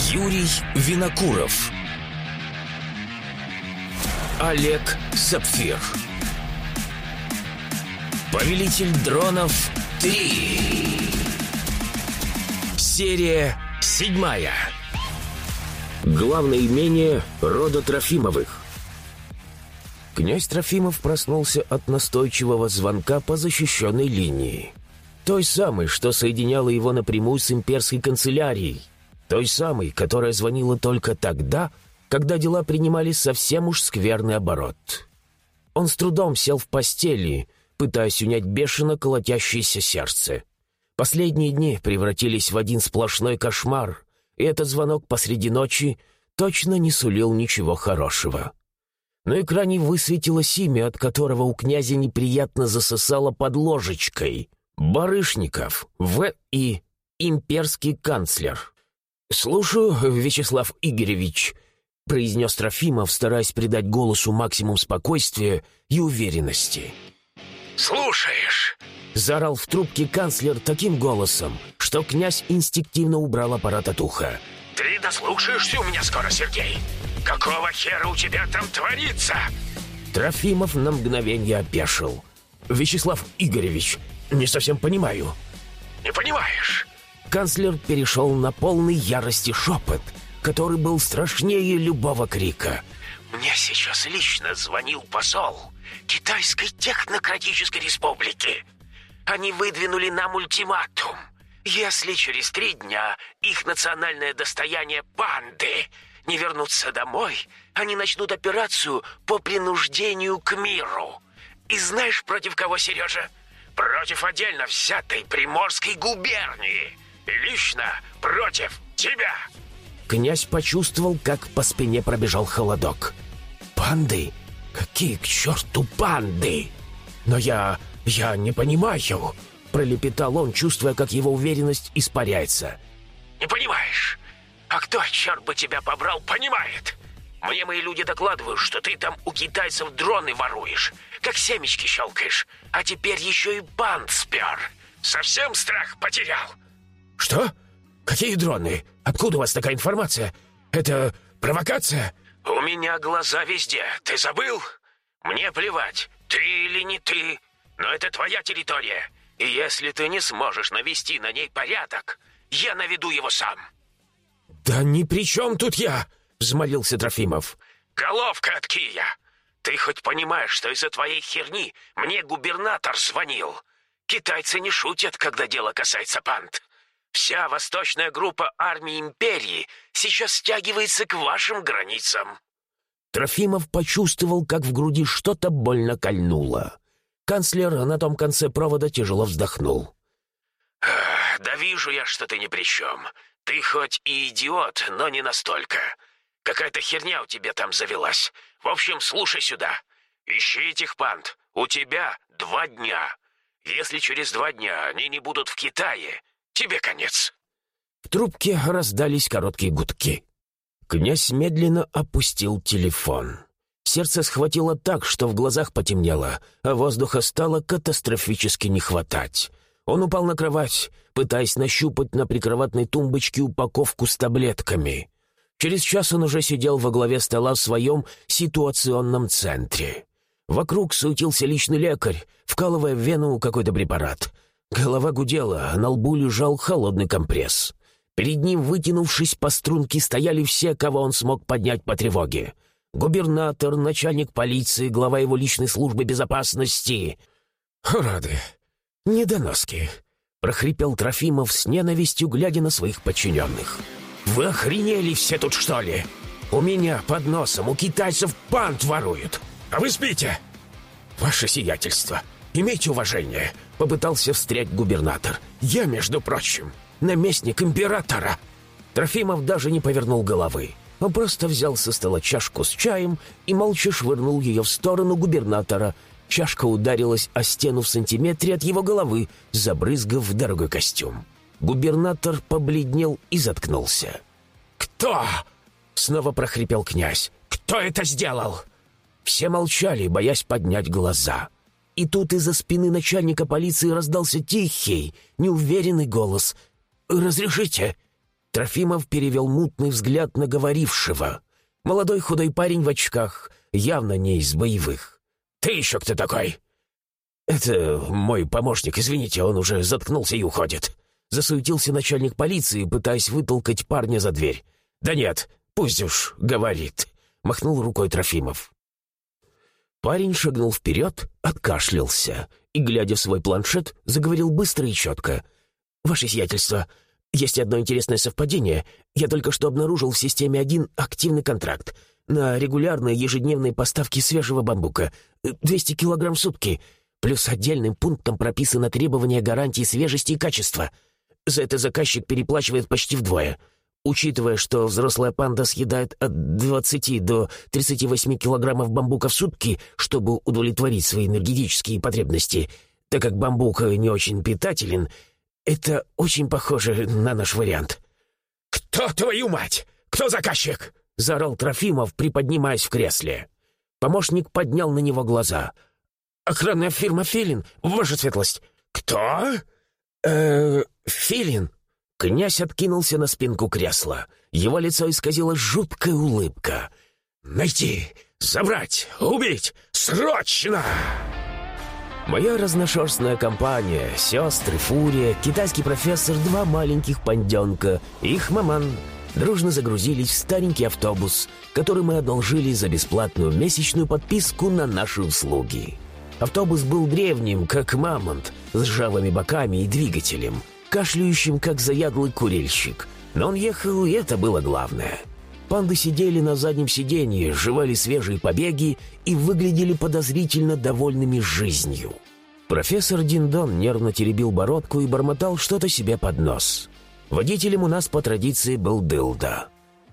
Юрий Винокуров. Олег Сапфир. Повелитель дронов 3 Серия седьмая. Главное имение рода Трофимовых. Князь Трофимов проснулся от настойчивого звонка по защищенной линии. Той самой, что соединяла его напрямую с имперской канцелярией. Той самой, которая звонила только тогда, когда дела принимали совсем уж скверный оборот. Он с трудом сел в постели, пытаясь унять бешено колотящееся сердце. Последние дни превратились в один сплошной кошмар, и этот звонок посреди ночи точно не сулил ничего хорошего. На экране высветилось имя, от которого у князя неприятно засосало под ложечкой. Барышников, В. И. Имперский канцлер. «Слушаю, Вячеслав Игоревич», — произнес Трофимов, стараясь придать голосу максимум спокойствия и уверенности. «Слушаешь?» — заорал в трубке канцлер таким голосом, что князь инстинктивно убрал аппарат от уха. «Ты дослушаешься у меня скоро, Сергей? Какого хера у тебя там творится?» Трофимов на мгновение опешил. «Вячеслав Игоревич, не совсем понимаю». «Не понимаешь? Канцлер перешел на полный ярости шепот, который был страшнее любого крика. «Мне сейчас лично звонил посол Китайской Технократической Республики. Они выдвинули нам ультиматум. Если через три дня их национальное достояние панды не вернутся домой, они начнут операцию по принуждению к миру. И знаешь, против кого, Сережа? Против отдельно взятой Приморской губернии лично против тебя!» Князь почувствовал, как по спине пробежал холодок. «Панды? Какие к черту панды? Но я... я не понимаю!» Пролепетал он, чувствуя, как его уверенность испаряется. «Не понимаешь? А кто, черт бы тебя побрал, понимает? Мне мои люди докладывают, что ты там у китайцев дроны воруешь, как семечки щелкаешь, а теперь еще и банд спер. Совсем страх потерял?» «Что? Какие дроны? Откуда у вас такая информация? Это провокация?» «У меня глаза везде. Ты забыл? Мне плевать, ты или не ты. Но это твоя территория. И если ты не сможешь навести на ней порядок, я наведу его сам». «Да ни при чем тут я!» — взмолился Трофимов. «Головка от Кия! Ты хоть понимаешь, что из-за твоей херни мне губернатор звонил? Китайцы не шутят, когда дело касается панд. Вся восточная группа армии империи сейчас стягивается к вашим границам». Трофимов почувствовал, как в груди что-то больно кольнуло. Канцлер на том конце провода тяжело вздохнул. «Да вижу я, что ты ни при чем. Ты хоть и идиот, но не настолько. Какая-то херня у тебя там завелась. В общем, слушай сюда. Ищи этих панд. У тебя два дня. Если через два дня они не будут в Китае, тебе конец». В трубке раздались короткие гудки. Князь медленно опустил телефон. Сердце схватило так, что в глазах потемнело, а воздуха стало катастрофически не хватать. Он упал на кровать, пытаясь нащупать на прикроватной тумбочке упаковку с таблетками. Через час он уже сидел во главе стола в своем ситуационном центре. Вокруг суетился личный лекарь, вкалывая в вену какой-то препарат — Голова гудела, а на лбу лежал холодный компресс. Перед ним, вытянувшись по струнке, стояли все, кого он смог поднять по тревоге. Губернатор, начальник полиции, глава его личной службы безопасности. «Рады. Недоноски», — прохрипел Трофимов с ненавистью, глядя на своих подчиненных. «Вы охренели все тут, что ли? У меня под носом у китайцев пант воруют, а вы спите!» «Ваше сиятельство, имейте уважение!» — попытался встрять губернатор. «Я, между прочим, наместник императора!» Трофимов даже не повернул головы. Он просто взял со стола чашку с чаем и молча швырнул ее в сторону губернатора. Чашка ударилась о стену в сантиметре от его головы, забрызгав дорогой костюм. Губернатор побледнел и заткнулся. «Кто?» — снова прохрипел князь. «Кто это сделал?» Все молчали, боясь поднять глаза. И тут из-за спины начальника полиции раздался тихий, неуверенный голос. «Разрешите?» Трофимов перевел мутный взгляд на говорившего. Молодой худой парень в очках, явно не из боевых. «Ты еще кто такой?» «Это мой помощник, извините, он уже заткнулся и уходит». Засуетился начальник полиции, пытаясь вытолкать парня за дверь. «Да нет, пусть уж говорит», — махнул рукой Трофимов. Парень шагнул вперед, откашлялся и, глядя в свой планшет, заговорил быстро и четко. «Ваше сиятельство, есть одно интересное совпадение. Я только что обнаружил в системе один активный контракт на регулярные ежедневные поставки свежего бамбука. 200 килограмм в сутки. Плюс отдельным пунктом прописано требование гарантии свежести и качества. За это заказчик переплачивает почти вдвое. Учитывая, что взрослая панда съедает от 20 до 38 килограммов бамбука в сутки, чтобы удовлетворить свои энергетические потребности, так как бамбук не очень питателен, это очень похоже на наш вариант». «Кто твою мать? Кто заказчик?» — заорал Трофимов, приподнимаясь в кресле. Помощник поднял на него глаза. «Охранная фирма «Филин», ваша светлость». «Кто?» «Э-э, Филин». Князь откинулся на спинку кресла. Его лицо исказила жуткая улыбка. «Найти! Забрать! Убить! Срочно!» Моя разношерстная компания, сестры, Фурия, китайский профессор, два маленьких панденка их маман дружно загрузились в старенький автобус, который мы одолжили за бесплатную месячную подписку на наши услуги. Автобус был древним, как мамонт, с ржавыми боками и двигателем, кашляющим, как заядлый курильщик. Но он ехал, и это было главное. Панды сидели на заднем сиденье, жевали свежие побеги и выглядели подозрительно довольными жизнью. Профессор Диндон нервно теребил бородку и бормотал что-то себе под нос. Водителем у нас по традиции был Дылда.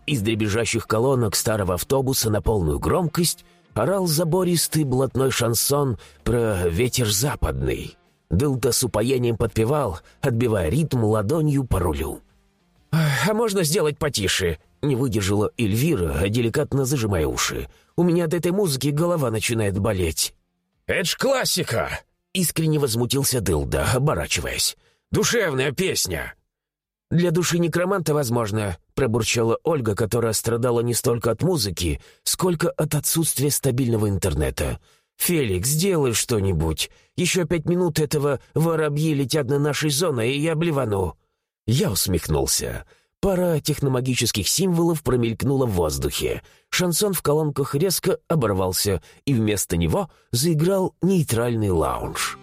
Из дребезжащих колонок старого автобуса на полную громкость орал забористый блатной шансон про ветер западный. Дылда с упоением подпевал, отбивая ритм ладонью по рулю. «А можно сделать потише?» Не выдержала Эльвира, деликатно зажимая уши. «У меня от этой музыки голова начинает болеть». «Это ж классика!» Искренне возмутился Дылда, оборачиваясь. «Душевная песня!» «Для души некроманта, возможно», — пробурчала Ольга, которая страдала не столько от музыки, сколько от отсутствия стабильного интернета. «Феликс, сделай что-нибудь. Еще пять минут этого воробьи летят на нашей зоне, и я блевану». Я усмехнулся. Пара техномагических символов промелькнула в воздухе. Шансон в колонках резко оборвался, и вместо него заиграл нейтральный лаунж.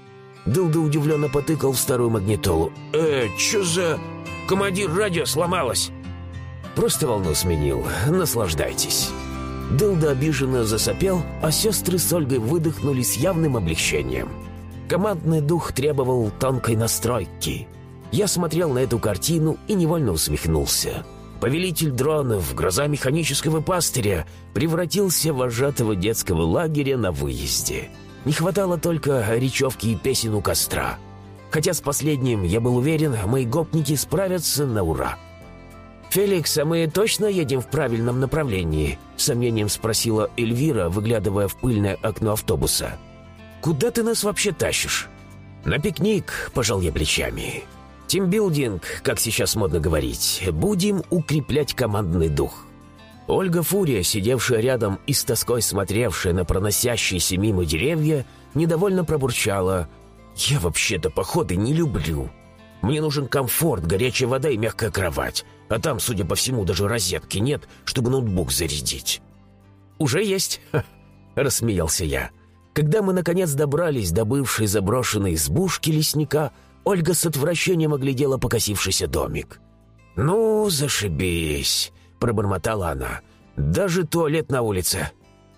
Дылда удивленно потыкал в старую магнитолу. «Э, чё за... Командир радио сломалось?» «Просто волну сменил. Наслаждайтесь». Дылда обиженно засопел, а сестры с Ольгой выдохнули с явным облегчением. Командный дух требовал тонкой настройки — я смотрел на эту картину и невольно усмехнулся. Повелитель дронов, гроза механического пастыря, превратился в вожатого детского лагеря на выезде. Не хватало только речевки и песен у костра. Хотя с последним, я был уверен, мои гопники справятся на ура. «Феликс, а мы точно едем в правильном направлении?» — сомнением спросила Эльвира, выглядывая в пыльное окно автобуса. «Куда ты нас вообще тащишь?» «На пикник», — пожал я плечами. Тимбилдинг, как сейчас модно говорить. Будем укреплять командный дух. Ольга Фурия, сидевшая рядом и с тоской смотревшая на проносящиеся мимо деревья, недовольно пробурчала. «Я вообще-то походы не люблю. Мне нужен комфорт, горячая вода и мягкая кровать. А там, судя по всему, даже розетки нет, чтобы ноутбук зарядить». «Уже есть», — рассмеялся я. Когда мы, наконец, добрались до бывшей заброшенной избушки лесника, Ольга с отвращением оглядела покосившийся домик. «Ну, зашибись», — пробормотала она. «Даже туалет на улице».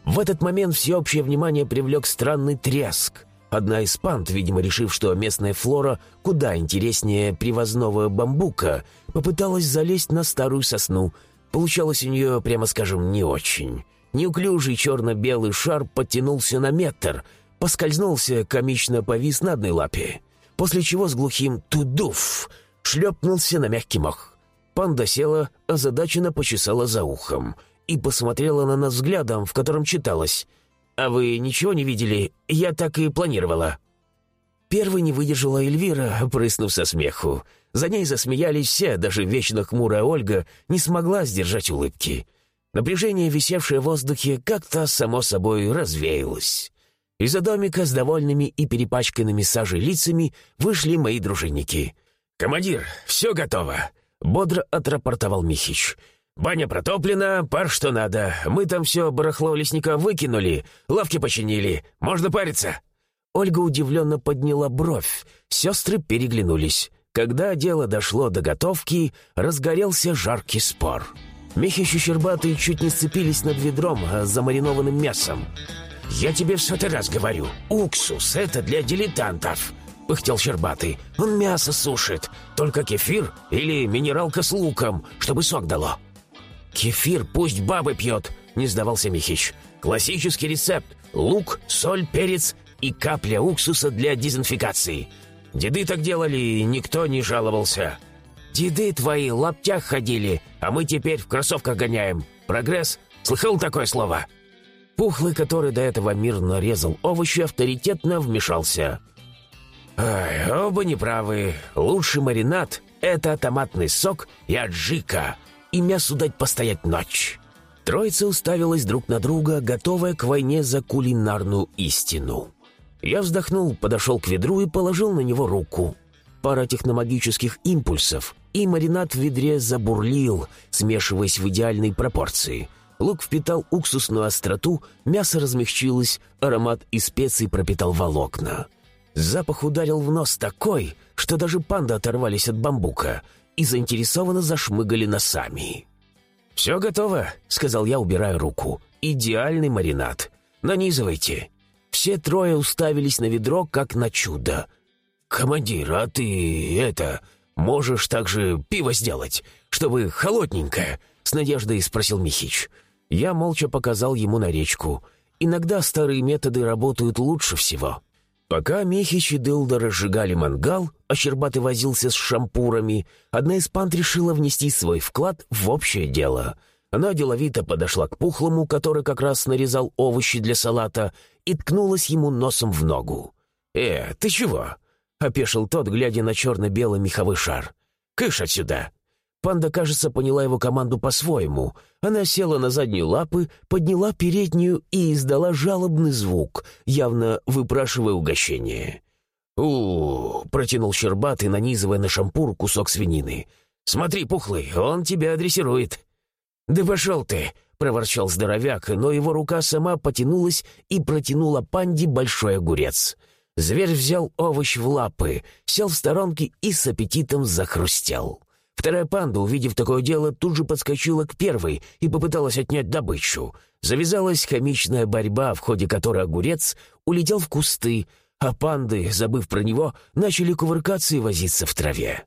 В этот момент всеобщее внимание привлек странный треск. Одна из панд, видимо, решив, что местная флора куда интереснее привозного бамбука, попыталась залезть на старую сосну. Получалось у нее, прямо скажем, не очень. Неуклюжий черно-белый шар подтянулся на метр, поскользнулся, комично повис на одной лапе после чего с глухим «тудуф» шлепнулся на мягкий мох. Панда села, озадаченно почесала за ухом и посмотрела на нас взглядом, в котором читалось «А вы ничего не видели? Я так и планировала». Первой не выдержала Эльвира, прыснув со смеху. За ней засмеялись все, даже вечно хмурая Ольга не смогла сдержать улыбки. Напряжение, висевшее в воздухе, как-то само собой развеялось. Из-за домика с довольными и перепачканными сажей лицами вышли мои дружинники. «Командир, все готово!» — бодро отрапортовал Михич. «Баня протоплена, пар что надо. Мы там все барахло лесника выкинули, лавки починили. Можно париться?» Ольга удивленно подняла бровь. Сестры переглянулись. Когда дело дошло до готовки, разгорелся жаркий спор. Михич и Щербатый чуть не сцепились над ведром с замаринованным мясом. «Я тебе в сотый раз говорю, уксус — это для дилетантов!» — пыхтел Щербатый. «Он мясо сушит, только кефир или минералка с луком, чтобы сок дало». «Кефир пусть бабы пьет», — не сдавался Михич. «Классический рецепт — лук, соль, перец и капля уксуса для дезинфекции. Деды так делали, и никто не жаловался. Деды твои в лаптях ходили, а мы теперь в кроссовках гоняем. Прогресс? Слыхал такое слово?» Пухлый, который до этого мирно резал овощи, авторитетно вмешался. «Ай, оба неправы. Лучший маринад — это томатный сок и аджика, и мясу дать постоять ночь». Троица уставилась друг на друга, готовая к войне за кулинарную истину. Я вздохнул, подошел к ведру и положил на него руку. Пара техномагических импульсов, и маринад в ведре забурлил, смешиваясь в идеальной пропорции. Лук впитал уксусную остроту, мясо размягчилось, аромат и специй пропитал волокна. Запах ударил в нос такой, что даже панды оторвались от бамбука и заинтересованно зашмыгали носами. «Все готово», — сказал я, убирая руку. «Идеальный маринад. Нанизывайте». Все трое уставились на ведро, как на чудо. «Командир, а ты, это, можешь также пиво сделать, чтобы холодненькое?» — с надеждой спросил Михич. Я молча показал ему на речку. Иногда старые методы работают лучше всего. Пока Михич и Дылда разжигали мангал, а Щербатый возился с шампурами, одна из панд решила внести свой вклад в общее дело — она деловито подошла к пухлому, который как раз нарезал овощи для салата, и ткнулась ему носом в ногу. «Э, ты чего?» — опешил тот, глядя на черно-белый меховой шар. «Кыш отсюда!» Панда, кажется, поняла его команду по-своему. Она села на задние лапы, подняла переднюю и издала жалобный звук, явно выпрашивая угощение. у, протянул Щербатый, нанизывая на шампур кусок свинины. «Смотри, пухлый, он тебя дрессирует». «Да пошел ты!» — проворчал здоровяк, но его рука сама потянулась и протянула панде большой огурец. Зверь взял овощ в лапы, сел в сторонке и с аппетитом захрустел. Вторая панда, увидев такое дело, тут же подскочила к первой и попыталась отнять добычу. Завязалась комичная борьба, в ходе которой огурец улетел в кусты, а панды, забыв про него, начали кувыркаться и возиться в траве.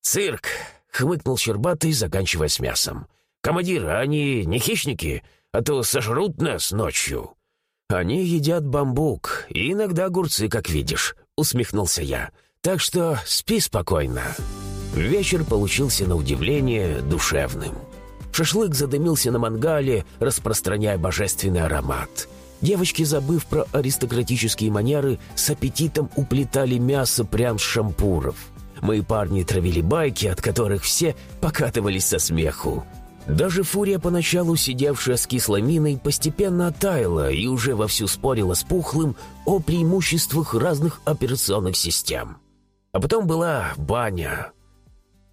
«Цирк!» — хмыкнул Щербатый, заканчивая с мясом. «Командир, они не хищники, а то сожрут нас ночью». «Они едят бамбук, и иногда огурцы, как видишь», — усмехнулся я. «Так что спи спокойно». Вечер получился на удивление душевным. Шашлык задымился на мангале, распространяя божественный аромат. Девочки, забыв про аристократические манеры, с аппетитом уплетали мясо прямо с шампуров. Мои парни травили байки, от которых все покатывались со смеху. Даже фурия, поначалу сидевшая с кислой миной, постепенно оттаяла и уже вовсю спорила с Пухлым о преимуществах разных операционных систем. А потом была баня.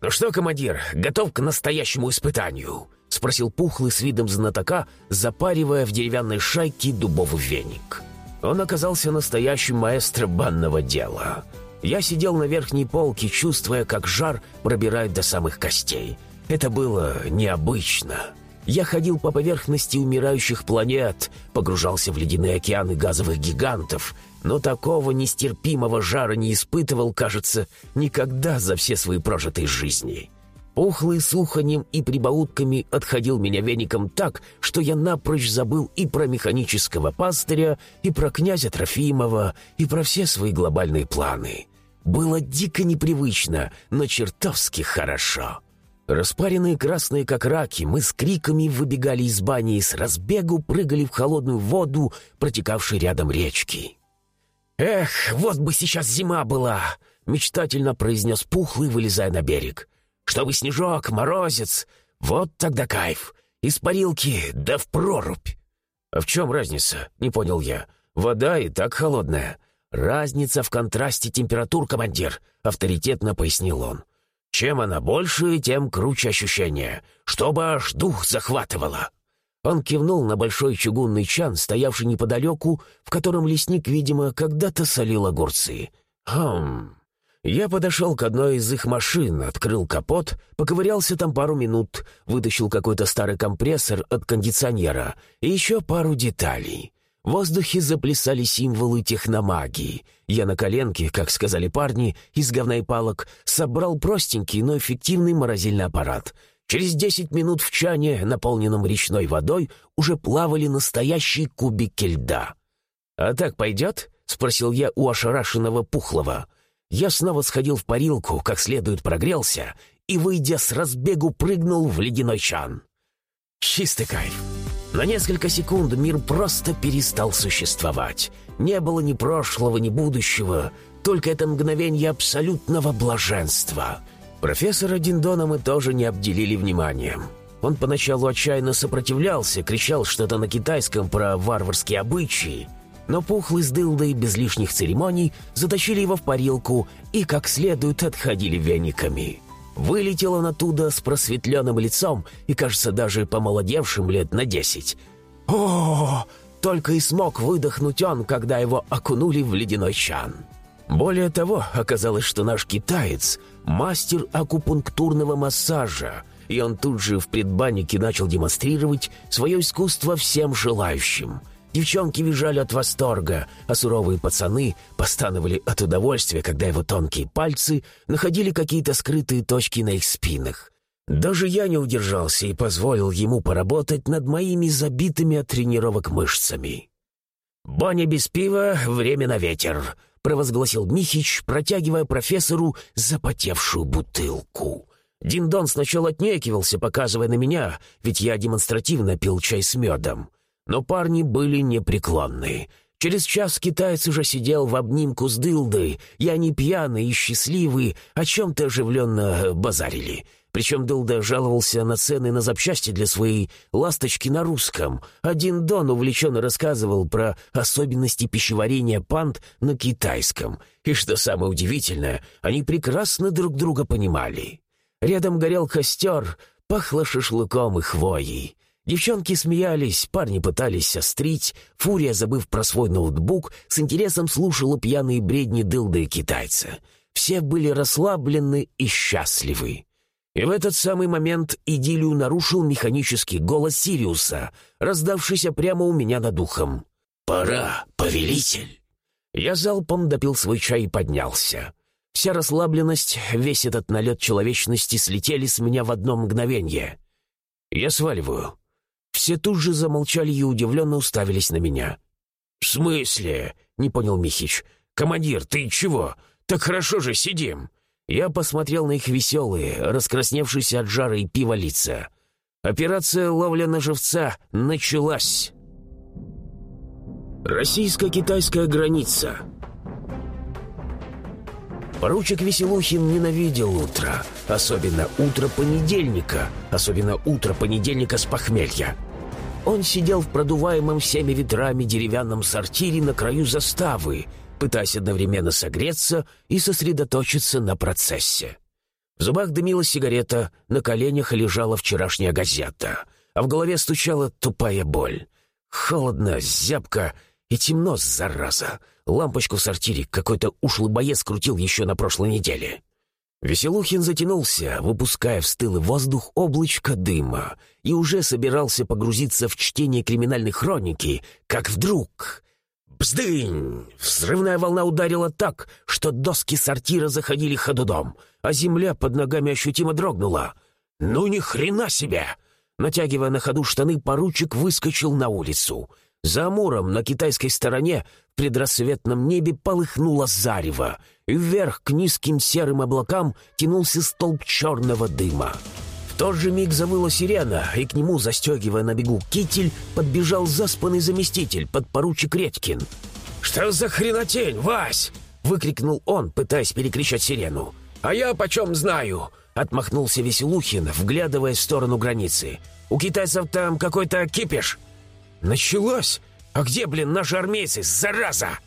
«Ну что, командир, готов к настоящему испытанию?» — спросил Пухлый с видом знатока, запаривая в деревянной шайке дубовый веник. Он оказался настоящим маэстро банного дела. Я сидел на верхней полке, чувствуя, как жар пробирает до самых костей — это было необычно. Я ходил по поверхности умирающих планет, погружался в ледяные океаны газовых гигантов, но такого нестерпимого жара не испытывал, кажется, никогда за все свои прожитые жизни. Пухлый слуханем и прибаутками отходил меня веником так, что я напрочь забыл и про механического пастыря, и про князя Трофимова, и про все свои глобальные планы. Было дико непривычно, но чертовски хорошо. Распаренные красные как раки, мы с криками выбегали из бани и с разбегу прыгали в холодную воду, протекавшей рядом речки. «Эх, вот бы сейчас зима была!» — мечтательно произнес Пухлый, вылезая на берег. «Чтобы снежок, морозец, вот тогда кайф. Из парилки да в прорубь!» «А в чем разница?» — не понял я. «Вода и так холодная». «Разница в контрасте температур, командир», — авторитетно пояснил он. «Чем она больше, тем круче ощущение, чтобы аж дух захватывало». Он кивнул на большой чугунный чан, стоявший неподалеку, в котором лесник, видимо, когда-то солил огурцы. «Хм...» Я подошел к одной из их машин, открыл капот, поковырялся там пару минут, вытащил какой-то старый компрессор от кондиционера и еще пару деталей. В воздухе заплясали символы техномагии. Я на коленке, как сказали парни, из говна и палок, собрал простенький, но эффективный морозильный аппарат. Через десять минут в чане, наполненном речной водой, уже плавали настоящие кубики льда. «А так пойдет?» — спросил я у ошарашенного Пухлого. Я снова сходил в парилку, как следует прогрелся, и, выйдя с разбегу, прыгнул в ледяной чан. Чистый кайф. На несколько секунд мир просто перестал существовать. Не было ни прошлого, ни будущего, только это мгновение абсолютного блаженства. Профессора Диндона мы тоже не обделили вниманием. Он поначалу отчаянно сопротивлялся, кричал что-то на китайском про варварские обычаи, но пухлый с дылдой без лишних церемоний затащили его в парилку и как следует отходили вениками. Вылетел он оттуда с просветленным лицом и, кажется, даже помолодевшим лет на десять. о Только и смог выдохнуть он, когда его окунули в ледяной чан. Более того, оказалось, что наш китаец – мастер акупунктурного массажа, и он тут же в предбаннике начал демонстрировать свое искусство всем желающим – Девчонки визжали от восторга, а суровые пацаны постановали от удовольствия, когда его тонкие пальцы находили какие-то скрытые точки на их спинах. Даже я не удержался и позволил ему поработать над моими забитыми от тренировок мышцами. «Баня без пива — время на ветер», — провозгласил Михич, протягивая профессору запотевшую бутылку. Диндон сначала отнекивался, показывая на меня, ведь я демонстративно пил чай с медом. Но парни были непреклонны. Через час китаец уже сидел в обнимку с дылдой, и они пьяные и счастливые о чем-то оживленно базарили. Причем Дылда жаловался на цены на запчасти для своей «ласточки» на русском. Один Дон увлеченно рассказывал про особенности пищеварения панд на китайском. И что самое удивительное, они прекрасно друг друга понимали. Рядом горел костер, пахло шашлыком и хвоей. Девчонки смеялись, парни пытались острить, Фурия, забыв про свой ноутбук, с интересом слушала пьяные бредни дылды китайца. Все были расслаблены и счастливы. И в этот самый момент идиллию нарушил механический голос Сириуса, раздавшийся прямо у меня над ухом. «Пора, повелитель!» Я залпом допил свой чай и поднялся. Вся расслабленность, весь этот налет человечности слетели с меня в одно мгновение. «Я сваливаю», все тут же замолчали и удивленно уставились на меня. «В смысле?» — не понял Михич. «Командир, ты чего? Так хорошо же сидим!» Я посмотрел на их веселые, раскрасневшиеся от жара и пива лица. Операция «Ловля на живца» началась. Российско-китайская граница. Поручик Веселухин ненавидел утро, особенно утро понедельника, особенно утро понедельника с похмелья. Он сидел в продуваемом всеми ветрами деревянном сортире на краю заставы, пытаясь одновременно согреться и сосредоточиться на процессе. В зубах дымила сигарета, на коленях лежала вчерашняя газета, а в голове стучала тупая боль. Холодно, зябко и темно, зараза. Лампочку в сортире какой-то ушлый боец крутил еще на прошлой неделе. Веселухин затянулся, выпуская в стылый воздух облачко дыма, и уже собирался погрузиться в чтение криминальной хроники, как вдруг... Бздынь! Взрывная волна ударила так, что доски сортира заходили ходудом, а земля под ногами ощутимо дрогнула. «Ну ни хрена себе!» Натягивая на ходу штаны, поручик выскочил на улицу — за Амуром на китайской стороне в предрассветном небе полыхнуло зарево, и вверх к низким серым облакам тянулся столб черного дыма. Тот же миг завыла сирена, и к нему, застегивая на бегу китель, подбежал заспанный заместитель, подпоручик Редькин. «Что за хренотень, Вась?» — выкрикнул он, пытаясь перекричать сирену. «А я почем знаю?» — отмахнулся Веселухин, вглядывая в сторону границы. «У китайцев там какой-то кипиш». «Началось? А где, блин, наши армейцы, зараза?»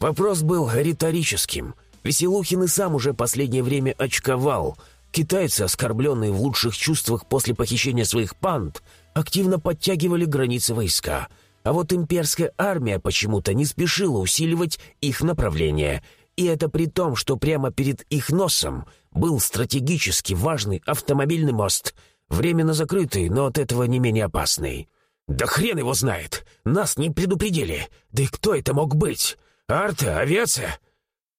Вопрос был риторическим. Веселухин и сам уже последнее время очковал. Китайцы, оскорбленные в лучших чувствах после похищения своих панд, активно подтягивали границы войска. А вот имперская армия почему-то не спешила усиливать их направление. И это при том, что прямо перед их носом был стратегически важный автомобильный мост, временно закрытый, но от этого не менее опасный. «Да хрен его знает! Нас не предупредили! Да и кто это мог быть? Арта? Авиация?»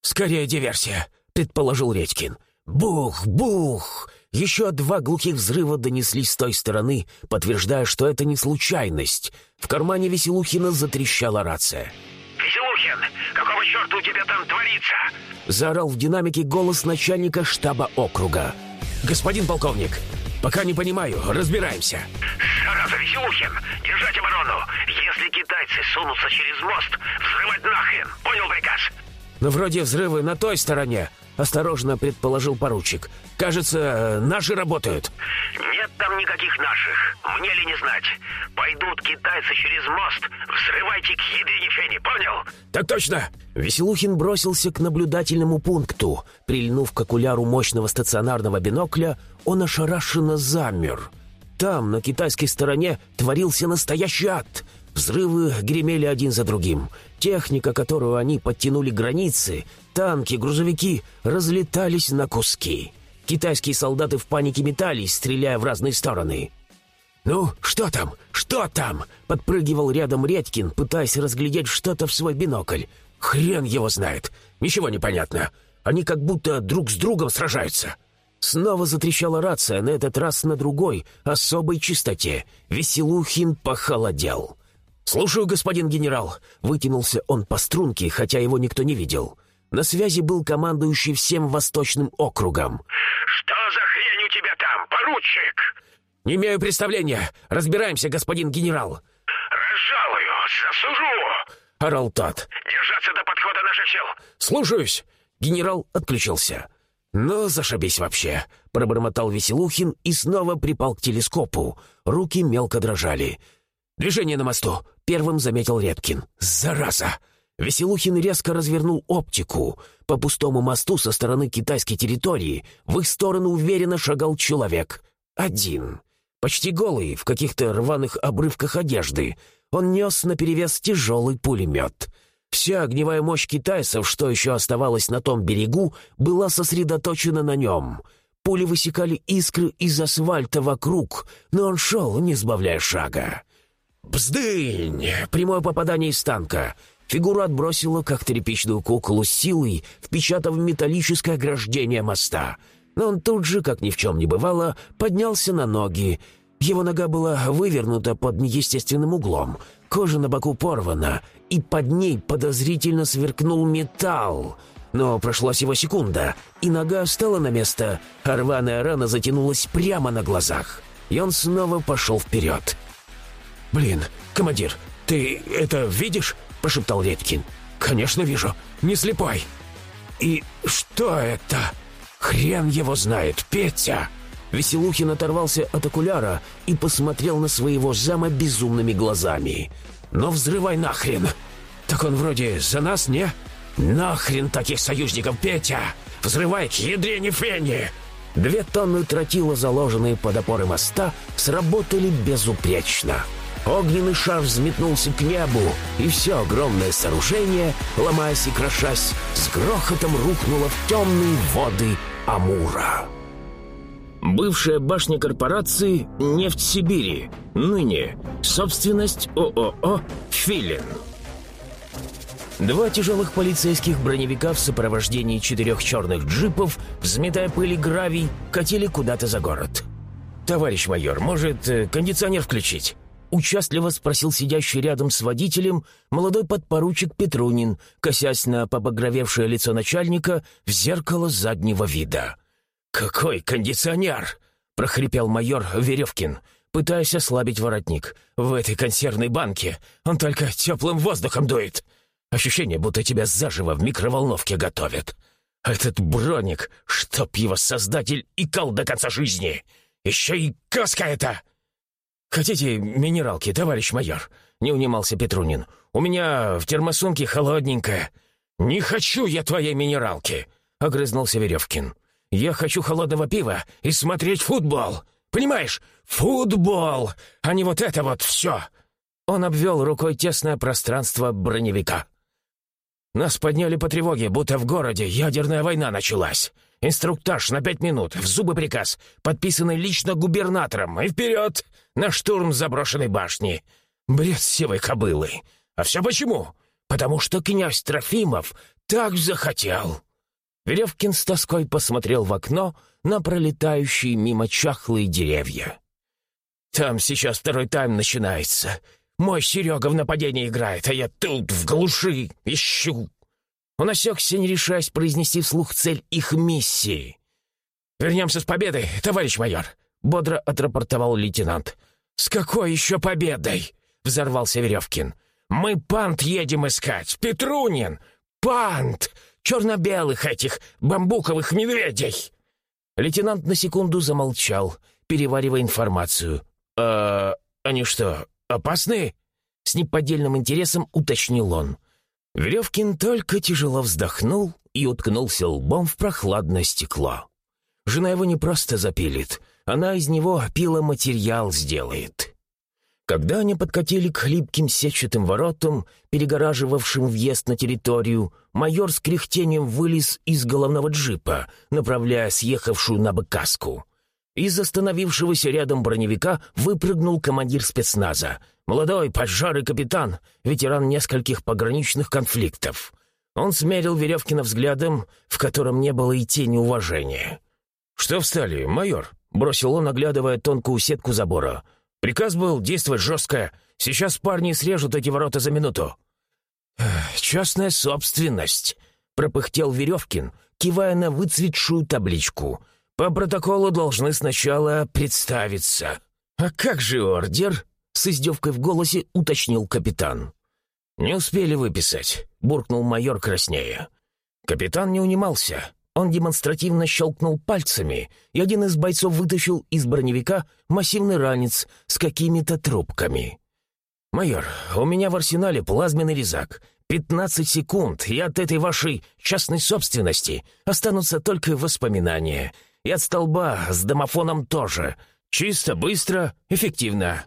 «Скорее диверсия», — предположил Редькин. «Бух! Бух!» Еще два глухих взрыва донеслись с той стороны, подтверждая, что это не случайность. В кармане Веселухина затрещала рация. «Веселухин, какого черта у тебя там творится?» Заорал в динамике голос начальника штаба округа. «Господин полковник, пока не понимаю, разбираемся». «Зараза, Веселухин, держать оборону! Если китайцы сунутся через мост, взрывать нахрен! Понял приказ?» «Но вроде взрывы на той стороне», — осторожно предположил поручик. «Кажется, э, наши работают». «Нет там никаких наших. Мне ли не знать? Пойдут китайцы через мост, взрывайте к ядрине фени, понял?» «Так точно!» Веселухин бросился к наблюдательному пункту. Прильнув к окуляру мощного стационарного бинокля, он ошарашенно замер. Там, на китайской стороне, творился настоящий ад. Взрывы гремели один за другим. Техника, которую они подтянули границы, танки, грузовики разлетались на куски. Китайские солдаты в панике метались, стреляя в разные стороны. «Ну, что там? Что там?» — подпрыгивал рядом Редькин, пытаясь разглядеть что-то в свой бинокль. «Хрен его знает! Ничего не понятно. Они как будто друг с другом сражаются». Снова затрещала рация, на этот раз на другой, особой частоте. Веселухин похолодел. «Слушаю, господин генерал!» — вытянулся он по струнке, хотя его никто не видел. На связи был командующий всем Восточным округом. «Что за хрень у тебя там, поручик?» «Не имею представления. Разбираемся, господин генерал». «Разжалую, засужу!» — орал тот. «Держаться до подхода наших сил!» «Слушаюсь!» Генерал отключился. «Ну, зашибись вообще!» — пробормотал Веселухин и снова припал к телескопу. Руки мелко дрожали. «Движение на мосту!» — первым заметил Репкин. «Зараза!» Веселухин резко развернул оптику. По пустому мосту со стороны китайской территории в их сторону уверенно шагал человек. Один. Почти голый, в каких-то рваных обрывках одежды. Он нес наперевес тяжелый пулемет. Вся огневая мощь китайцев, что еще оставалось на том берегу, была сосредоточена на нем. Пули высекали искры из асфальта вокруг, но он шел, не сбавляя шага. «Бздынь!» Прямое попадание из танка. Фигуру отбросило, как тряпичную куклу, силой, впечатав металлическое ограждение моста. Но он тут же, как ни в чем не бывало, поднялся на ноги. Его нога была вывернута под неестественным углом, кожа на боку порвана, и под ней подозрительно сверкнул металл. Но прошла всего секунда, и нога встала на место, а рваная рана затянулась прямо на глазах. И он снова пошел вперед. «Блин, командир, ты это видишь?» — прошептал Редькин. «Конечно вижу. Не слепой». «И что это?» «Хрен его знает, Петя!» Веселухин оторвался от окуляра и посмотрел на своего зама безумными глазами. «Но взрывай нахрен!» «Так он вроде за нас, не?» «Нахрен таких союзников, Петя! Взрывай к ядрене фени!» Две тонны тротила, заложенные под опоры моста, сработали безупречно. Огненный шар взметнулся к небу, и все огромное сооружение, ломаясь и крошась, с грохотом рухнуло в темные воды Амура. Бывшая башня корпорации «Нефть Сибири», ныне собственность ООО «Филин». Два тяжелых полицейских броневика в сопровождении четырех черных джипов, взметая пыль и гравий, катили куда-то за город. «Товарищ майор, может, э, кондиционер включить?» Участливо спросил сидящий рядом с водителем молодой подпоручик Петрунин, косясь на побагровевшее лицо начальника в зеркало заднего вида. «Какой кондиционер?» — прохрипел майор Веревкин, пытаясь ослабить воротник. «В этой консервной банке он только теплым воздухом дует». Ощущение, будто тебя заживо в микроволновке готовят. Этот броник, чтоб его создатель икал до конца жизни. Еще и каска это!» «Хотите минералки, товарищ майор?» — не унимался Петрунин. «У меня в термосумке холодненькая». «Не хочу я твоей минералки!» — огрызнулся Веревкин. «Я хочу холодного пива и смотреть футбол. Понимаешь? Футбол, а не вот это вот все!» Он обвел рукой тесное пространство броневика. «Нас подняли по тревоге, будто в городе ядерная война началась. Инструктаж на пять минут, в зубы приказ, подписанный лично губернатором, и вперед на штурм заброшенной башни. Бред сивой кобылы. А все почему? Потому что князь Трофимов так захотел». Веревкин с тоской посмотрел в окно на пролетающие мимо чахлые деревья. «Там сейчас второй тайм начинается. Мой Серега в нападении играет, а я тут, в глуши, ищу». Он осекся, не решаясь произнести вслух цель их миссии. «Вернемся с победой, товарищ майор», — бодро отрапортовал лейтенант. «С какой еще победой?» — взорвался Веревкин. «Мы пант едем искать, Петрунин! Пант! Черно-белых этих бамбуковых медведей!» Лейтенант на секунду замолчал, переваривая информацию. «А они что, опасные?» С неподдельным интересом уточнил он. Веревкин только тяжело вздохнул и уткнулся лбом в прохладное стекло. Жена его не просто запилит, она из него пиломатериал сделает. Когда они подкатили к хлипким сетчатым воротам, перегораживавшим въезд на территорию, майор с кряхтением вылез из головного джипа, направляя съехавшую на быкаску. Из остановившегося рядом броневика выпрыгнул командир спецназа. Молодой, поджарый капитан, ветеран нескольких пограничных конфликтов. Он смерил Веревкина взглядом, в котором не было и тени уважения. «Что встали, майор?» — бросил он, оглядывая тонкую сетку забора — Приказ был действовать жестко. Сейчас парни срежут эти ворота за минуту». «Частная собственность», — пропыхтел Веревкин, кивая на выцветшую табличку. «По протоколу должны сначала представиться». «А как же ордер?» — с издевкой в голосе уточнил капитан. «Не успели выписать», — буркнул майор краснея. Капитан не унимался. Он демонстративно щелкнул пальцами, и один из бойцов вытащил из броневика массивный ранец с какими-то трубками. «Майор, у меня в арсенале плазменный резак. Пятнадцать секунд, и от этой вашей частной собственности останутся только воспоминания. И от столба с домофоном тоже. Чисто, быстро, эффективно.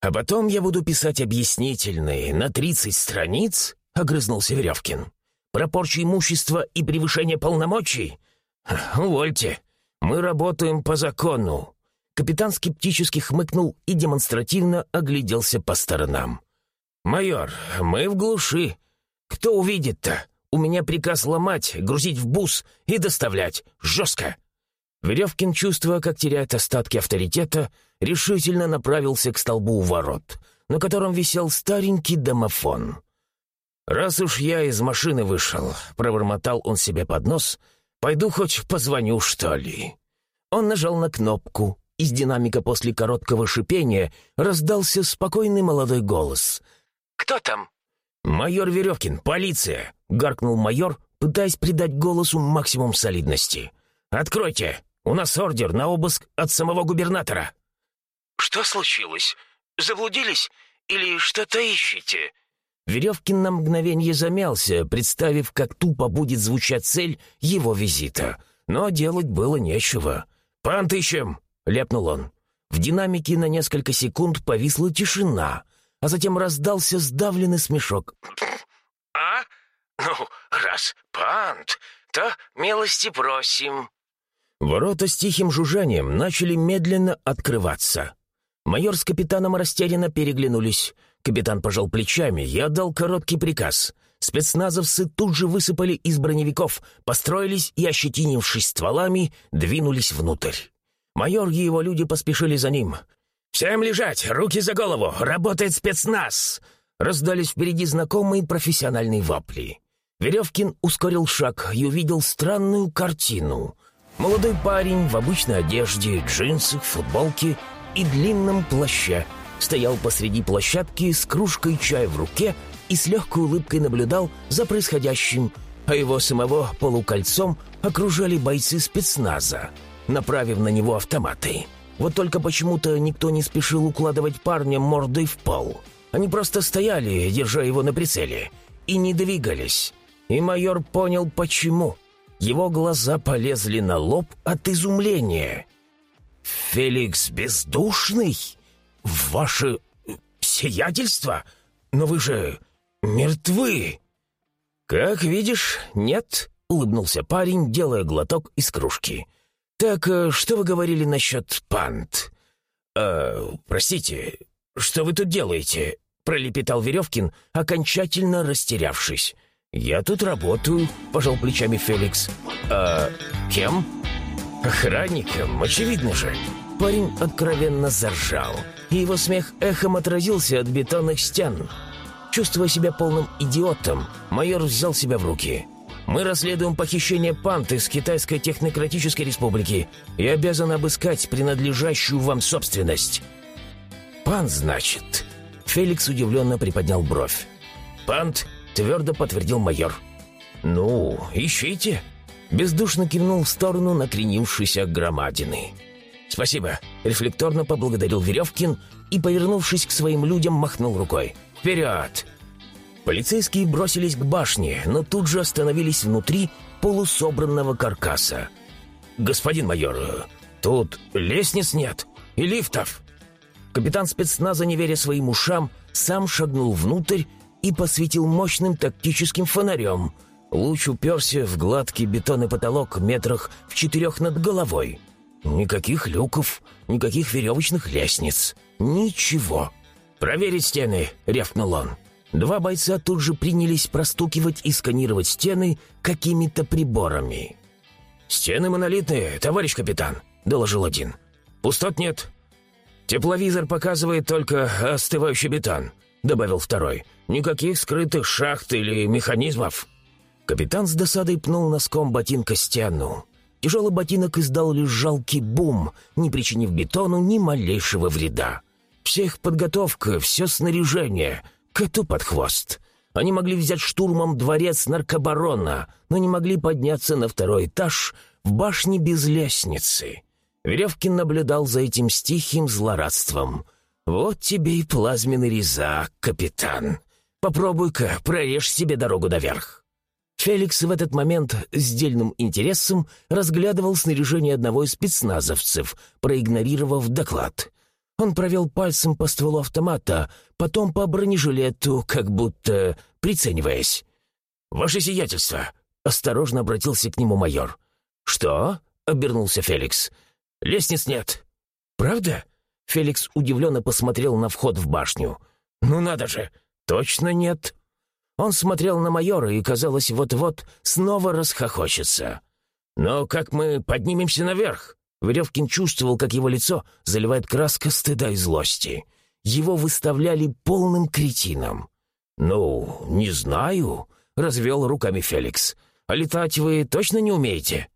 А потом я буду писать объяснительные на тридцать страниц», — огрызнулся Веревкин. Про порчу имущества и превышение полномочий? Увольте. Мы работаем по закону». Капитан скептически хмыкнул и демонстративно огляделся по сторонам. «Майор, мы в глуши. Кто увидит-то? У меня приказ ломать, грузить в бус и доставлять. Жестко!» Веревкин, чувствуя, как теряет остатки авторитета, решительно направился к столбу у ворот, на котором висел старенький домофон. «Раз уж я из машины вышел», — пробормотал он себе под нос, «пойду хоть позвоню, что ли». Он нажал на кнопку. Из динамика после короткого шипения раздался спокойный молодой голос. «Кто там?» «Майор Веревкин, полиция!» — гаркнул майор, пытаясь придать голосу максимум солидности. «Откройте! У нас ордер на обыск от самого губернатора!» «Что случилось? Заблудились? Или что-то ищете?» Веревкин на мгновение замялся, представив, как тупо будет звучать цель его визита. Но делать было нечего. «Пант ищем!» — ляпнул он. В динамике на несколько секунд повисла тишина, а затем раздался сдавленный смешок. «А? Ну, раз пант, то милости просим». Ворота с тихим жужжанием начали медленно открываться. Майор с капитаном растерянно переглянулись — Капитан пожал плечами и отдал короткий приказ. Спецназовцы тут же высыпали из броневиков, построились и, ощетинившись стволами, двинулись внутрь. Майор и его люди поспешили за ним. «Всем лежать! Руки за голову! Работает спецназ!» Раздались впереди знакомые профессиональные вопли. Веревкин ускорил шаг и увидел странную картину. Молодой парень в обычной одежде, джинсах, футболке и длинном плаще — стоял посреди площадки с кружкой чая в руке и с легкой улыбкой наблюдал за происходящим, а его самого полукольцом окружали бойцы спецназа, направив на него автоматы. Вот только почему-то никто не спешил укладывать парня мордой в пол. Они просто стояли, держа его на прицеле, и не двигались. И майор понял, почему. Его глаза полезли на лоб от изумления. «Феликс Бездушный? Ваше сиятельство? Но вы же мертвы!» «Как видишь, нет», — улыбнулся парень, делая глоток из кружки. «Так, э, что вы говорили насчет пант?» «Э, простите, что вы тут делаете?» — пролепетал Веревкин, окончательно растерявшись. «Я тут работаю», — пожал плечами Феликс. «А кем?» «Охранником, очевидно же». Парень откровенно заржал, и его смех эхом отразился от бетонных стен. Чувствуя себя полным идиотом, майор взял себя в руки. «Мы расследуем похищение панты из Китайской Технократической Республики и обязаны обыскать принадлежащую вам собственность». «Пант, значит?» Феликс удивленно приподнял бровь. «Пант?» — твердо подтвердил майор. «Ну, ищите!» Бездушно кивнул в сторону накренившейся громадины. «Спасибо!» — рефлекторно поблагодарил Веревкин и, повернувшись к своим людям, махнул рукой. «Вперед!» Полицейские бросились к башне, но тут же остановились внутри полусобранного каркаса. «Господин майор, тут лестниц нет и лифтов!» Капитан спецназа, не веря своим ушам, сам шагнул внутрь и посветил мощным тактическим фонарем. Луч уперся в гладкий бетонный потолок метрах в четырех над головой. Никаких люков, никаких веревочных лестниц. Ничего. «Проверить стены!» — рявкнул он. Два бойца тут же принялись простукивать и сканировать стены какими-то приборами. «Стены монолитные, товарищ капитан», — доложил один. «Пустот нет. Тепловизор показывает только остывающий бетон», — добавил второй. «Никаких скрытых шахт или механизмов». Капитан с досадой пнул носком ботинка стену. Тяжелый ботинок издал лишь жалкий бум, не причинив бетону ни малейшего вреда. Вся их подготовка, все снаряжение — коту под хвост. Они могли взять штурмом дворец наркобарона, но не могли подняться на второй этаж в башне без лестницы. Веревкин наблюдал за этим стихим злорадством. «Вот тебе и плазменный резак, капитан. Попробуй-ка, прорежь себе дорогу наверх». Феликс в этот момент с дельным интересом разглядывал снаряжение одного из спецназовцев, проигнорировав доклад. Он провел пальцем по стволу автомата, потом по бронежилету, как будто прицениваясь. «Ваше сиятельство!» — осторожно обратился к нему майор. «Что?» — обернулся Феликс. Лестниц нет». «Правда?» Феликс удивленно посмотрел на вход в башню. «Ну надо же! Точно нет!» Он смотрел на майора и, казалось, вот-вот снова расхохочется. «Но как мы поднимемся наверх?» Веревкин чувствовал, как его лицо заливает краска стыда и злости. Его выставляли полным кретином. «Ну, не знаю», — развел руками Феликс. «А летать вы точно не умеете?»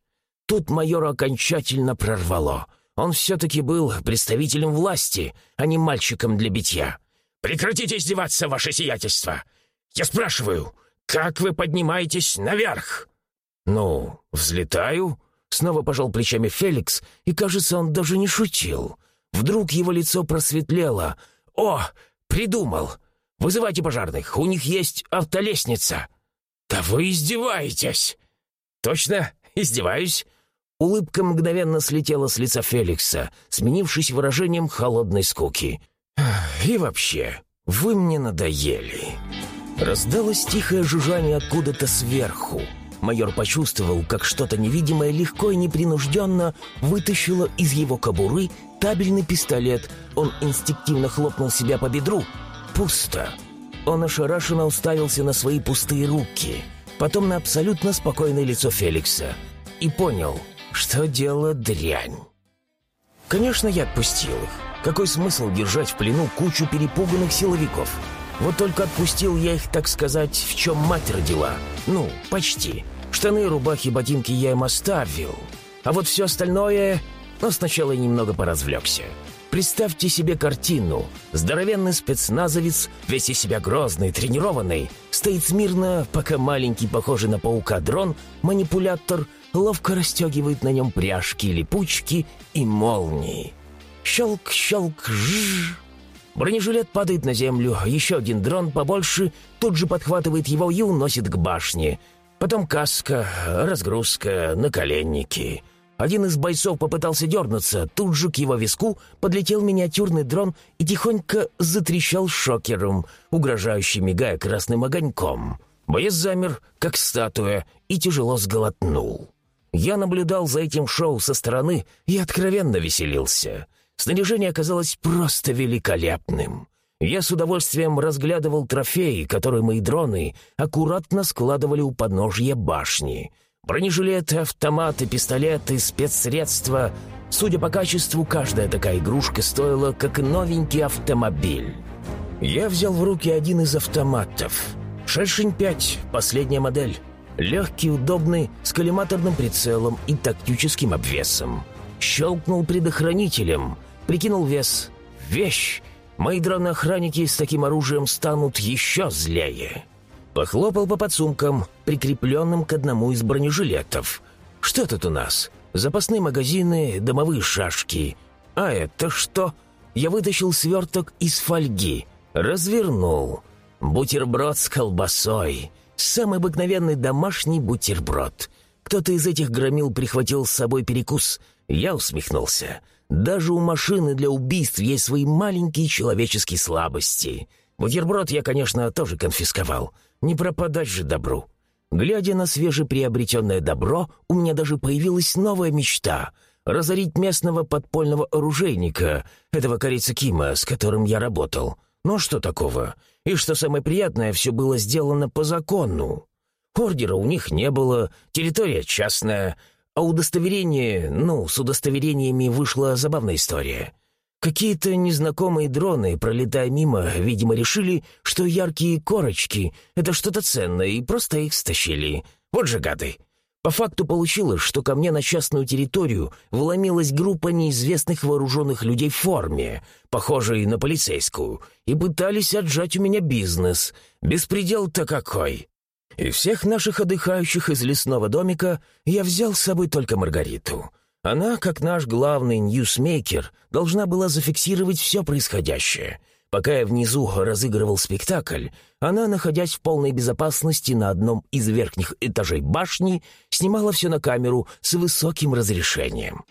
Тут майора окончательно прорвало. Он все-таки был представителем власти, а не мальчиком для битья. «Прекратите издеваться, ваше сиятельство! Я спрашиваю, как вы поднимаетесь наверх?» «Ну, взлетаю», — снова пожал плечами Феликс, и, кажется, он даже не шутил. Вдруг его лицо просветлело. «О, придумал! Вызывайте пожарных, у них есть автолестница!» «Да вы издеваетесь!» «Точно, издеваюсь. Улыбка мгновенно слетела с лица Феликса, сменившись выражением холодной скуки. «И вообще, вы мне надоели». Раздалось тихое жужжание откуда-то сверху. Майор почувствовал, как что-то невидимое легко и непринужденно вытащило из его кобуры табельный пистолет. Он инстинктивно хлопнул себя по бедру. Пусто. Он ошарашенно уставился на свои пустые руки, потом на абсолютно спокойное лицо Феликса. И понял — что дело дрянь. Конечно, я отпустил их. Какой смысл держать в плену кучу перепуганных силовиков? Вот только отпустил я их, так сказать, в чем мать родила. Ну, почти. Штаны, рубахи, ботинки я им оставил. А вот все остальное... Но сначала я немного поразвлекся. Представьте себе картину. Здоровенный спецназовец, весь из себя грозный, тренированный, стоит смирно, пока маленький, похожий на паука дрон, манипулятор, ловко расстегивает на нем пряжки, липучки и молнии. Щелк, щелк, жжж. Бронежилет падает на землю, еще один дрон побольше тут же подхватывает его и уносит к башне. Потом каска, разгрузка, наколенники — один из бойцов попытался дернуться, тут же к его виску подлетел миниатюрный дрон и тихонько затрещал шокером, угрожающе мигая красным огоньком. Боец замер, как статуя, и тяжело сглотнул. Я наблюдал за этим шоу со стороны и откровенно веселился. Снаряжение оказалось просто великолепным. Я с удовольствием разглядывал трофеи, которые мои дроны аккуратно складывали у подножья башни — Бронежилеты, автоматы, пистолеты, спецсредства. Судя по качеству, каждая такая игрушка стоила, как новенький автомобиль. Я взял в руки один из автоматов. Шершень-5, последняя модель. Легкий, удобный, с коллиматорным прицелом и тактическим обвесом. Щелкнул предохранителем, прикинул вес. Вещь! Мои дроны-охранники с таким оружием станут еще злее. Похлопал по подсумкам, прикрепленным к одному из бронежилетов. «Что тут у нас? Запасные магазины, домовые шашки. А это что?» Я вытащил сверток из фольги, развернул. Бутерброд с колбасой. Самый обыкновенный домашний бутерброд. Кто-то из этих громил прихватил с собой перекус. Я усмехнулся. Даже у машины для убийств есть свои маленькие человеческие слабости. Бутерброд я, конечно, тоже конфисковал. Не пропадать же добру. Глядя на свежеприобретенное добро, у меня даже появилась новая мечта — разорить местного подпольного оружейника, этого корейца Кима, с которым я работал. Ну что такого? И что самое приятное, все было сделано по закону. Ордера у них не было, территория частная, а удостоверение, ну, с удостоверениями вышла забавная история — Какие-то незнакомые дроны, пролетая мимо, видимо, решили, что яркие корочки — это что-то ценное, и просто их стащили. Вот же гады. По факту получилось, что ко мне на частную территорию вломилась группа неизвестных вооруженных людей в форме, похожей на полицейскую, и пытались отжать у меня бизнес. Беспредел-то какой! И всех наших отдыхающих из лесного домика я взял с собой только Маргариту — она, как наш главный ньюсмейкер, должна была зафиксировать все происходящее. Пока я внизу разыгрывал спектакль, она, находясь в полной безопасности на одном из верхних этажей башни, снимала все на камеру с высоким разрешением.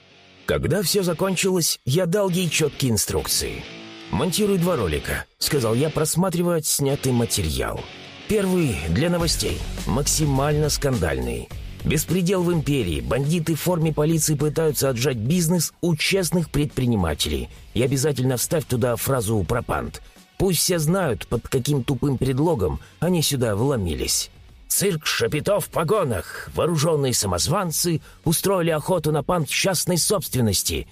Когда все закончилось, я дал ей четкие инструкции. «Монтируй два ролика», — сказал я, просматривая снятый материал. Первый — для новостей, максимально скандальный — Беспредел в империи. Бандиты в форме полиции пытаются отжать бизнес у честных предпринимателей. И обязательно вставь туда фразу «пропант». Пусть все знают, под каким тупым предлогом они сюда вломились. Цирк шапитов в погонах. Вооруженные самозванцы устроили охоту на пант частной собственности.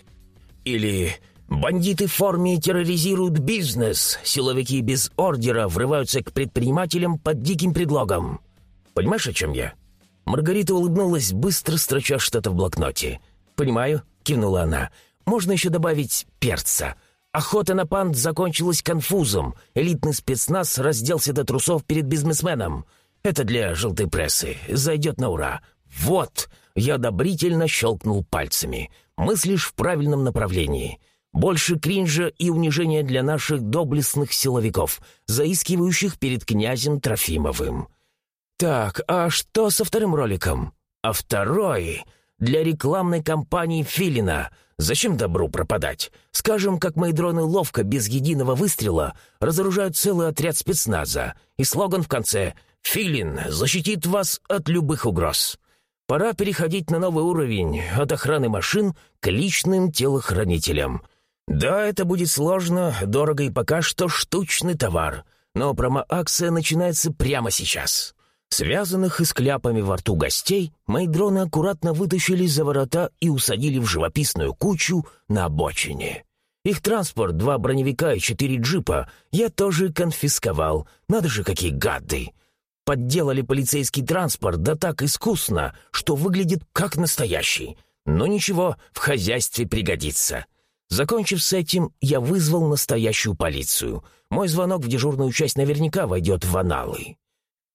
Или бандиты в форме терроризируют бизнес. Силовики без ордера врываются к предпринимателям под диким предлогом. Понимаешь, о чем я? Маргарита улыбнулась, быстро строча что-то в блокноте. «Понимаю», — кивнула она. «Можно еще добавить перца. Охота на панд закончилась конфузом. Элитный спецназ разделся до трусов перед бизнесменом. Это для желтой прессы. Зайдет на ура. Вот!» Я одобрительно щелкнул пальцами. «Мыслишь в правильном направлении». Больше кринжа и унижения для наших доблестных силовиков, заискивающих перед князем Трофимовым. «Так, а что со вторым роликом?» «А второй для рекламной кампании Филина. Зачем добру пропадать? Скажем, как мои дроны ловко, без единого выстрела, разоружают целый отряд спецназа. И слоган в конце «Филин защитит вас от любых угроз». Пора переходить на новый уровень от охраны машин к личным телохранителям. Да, это будет сложно, дорого и пока что штучный товар, но промо-акция начинается прямо сейчас. Связанных и с кляпами во рту гостей, мои дроны аккуратно вытащили за ворота и усадили в живописную кучу на обочине. Их транспорт, два броневика и четыре джипа, я тоже конфисковал. Надо же, какие гады! Подделали полицейский транспорт, да так искусно, что выглядит как настоящий. Но ничего, в хозяйстве пригодится. Закончив с этим, я вызвал настоящую полицию. Мой звонок в дежурную часть наверняка войдет в аналы.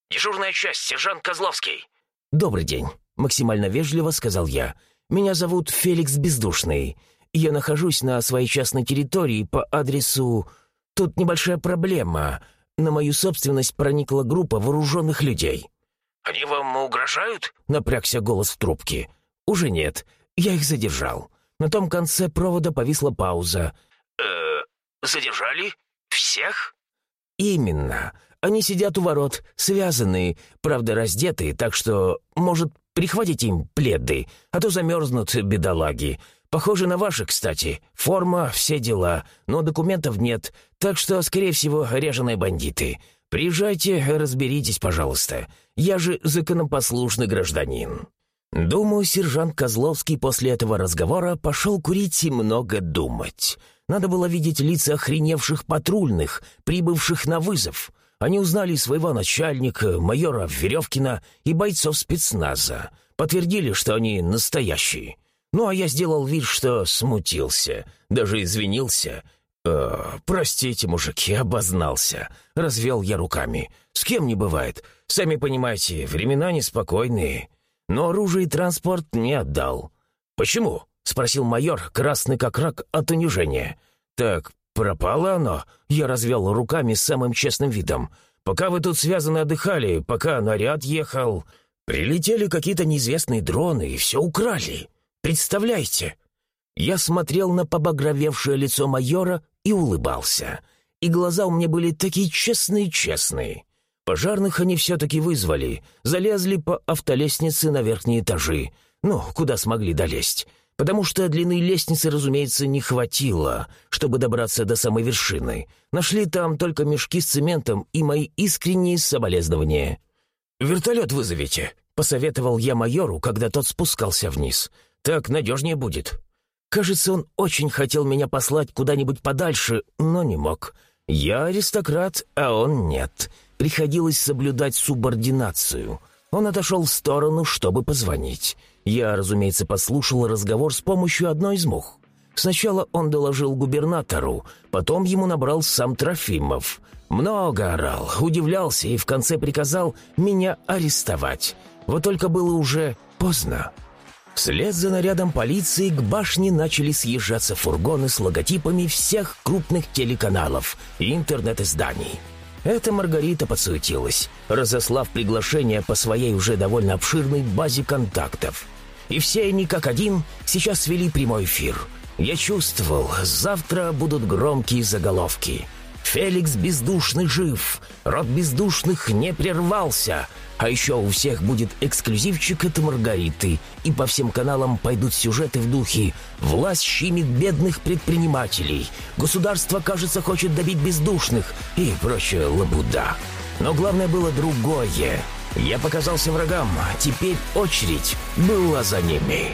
«Дежурная часть, сержант Козловский». «Добрый день», — максимально вежливо сказал я. «Меня зовут Феликс Бездушный. Я нахожусь на своей частной территории по адресу... Тут небольшая проблема. На мою собственность проникла группа вооруженных людей». «Они вам угрожают?» — напрягся голос в трубке. «Уже нет. Я их задержал». На том конце провода повисла пауза. «Э, задержали? Всех?» «Именно. Они сидят у ворот, связанные, правда, раздетые, так что, может, прихватить им пледы, а то замерзнут бедолаги. Похоже на ваши, кстати. Форма, все дела, но документов нет, так что, скорее всего, ряженые бандиты. Приезжайте, разберитесь, пожалуйста. Я же законопослушный гражданин». Думаю, сержант Козловский после этого разговора пошел курить и много думать. Надо было видеть лица охреневших патрульных, прибывших на вызов. Они узнали своего начальника, майора Веревкина и бойцов спецназа. Подтвердили, что они настоящие. Ну, а я сделал вид, что смутился, даже извинился. «Э, «Простите, мужики, обознался». Развел я руками. «С кем не бывает. Сами понимаете, времена неспокойные» но оружие и транспорт не отдал. «Почему?» — спросил майор, красный как рак от унижения. «Так, пропало оно?» — я развел руками с самым честным видом. «Пока вы тут связаны отдыхали, пока наряд ехал, прилетели какие-то неизвестные дроны и все украли. Представляете?» Я смотрел на побагровевшее лицо майора и улыбался. И глаза у меня были такие честные-честные. Пожарных они все-таки вызвали, залезли по автолестнице на верхние этажи. Ну, куда смогли долезть. Потому что длины лестницы, разумеется, не хватило, чтобы добраться до самой вершины. Нашли там только мешки с цементом и мои искренние соболезнования. «Вертолет вызовите», — посоветовал я майору, когда тот спускался вниз. «Так надежнее будет». Кажется, он очень хотел меня послать куда-нибудь подальше, но не мог. Я аристократ, а он нет приходилось соблюдать субординацию. Он отошел в сторону, чтобы позвонить. Я, разумеется, послушал разговор с помощью одной из мух. Сначала он доложил губернатору, потом ему набрал сам Трофимов. Много орал, удивлялся и в конце приказал меня арестовать. Вот только было уже поздно. Вслед за нарядом полиции к башне начали съезжаться фургоны с логотипами всех крупных телеканалов и интернет-изданий. Это Маргарита подсуетилась, разослав приглашение по своей уже довольно обширной базе контактов. И все они как один сейчас вели прямой эфир. Я чувствовал, завтра будут громкие заголовки – Феликс бездушный жив, род бездушных не прервался. А еще у всех будет эксклюзивчик от Маргариты, и по всем каналам пойдут сюжеты в духе «Власть щимит бедных предпринимателей», «Государство, кажется, хочет добить бездушных» и прочая лабуда. Но главное было другое. Я показался врагам, теперь очередь была за ними.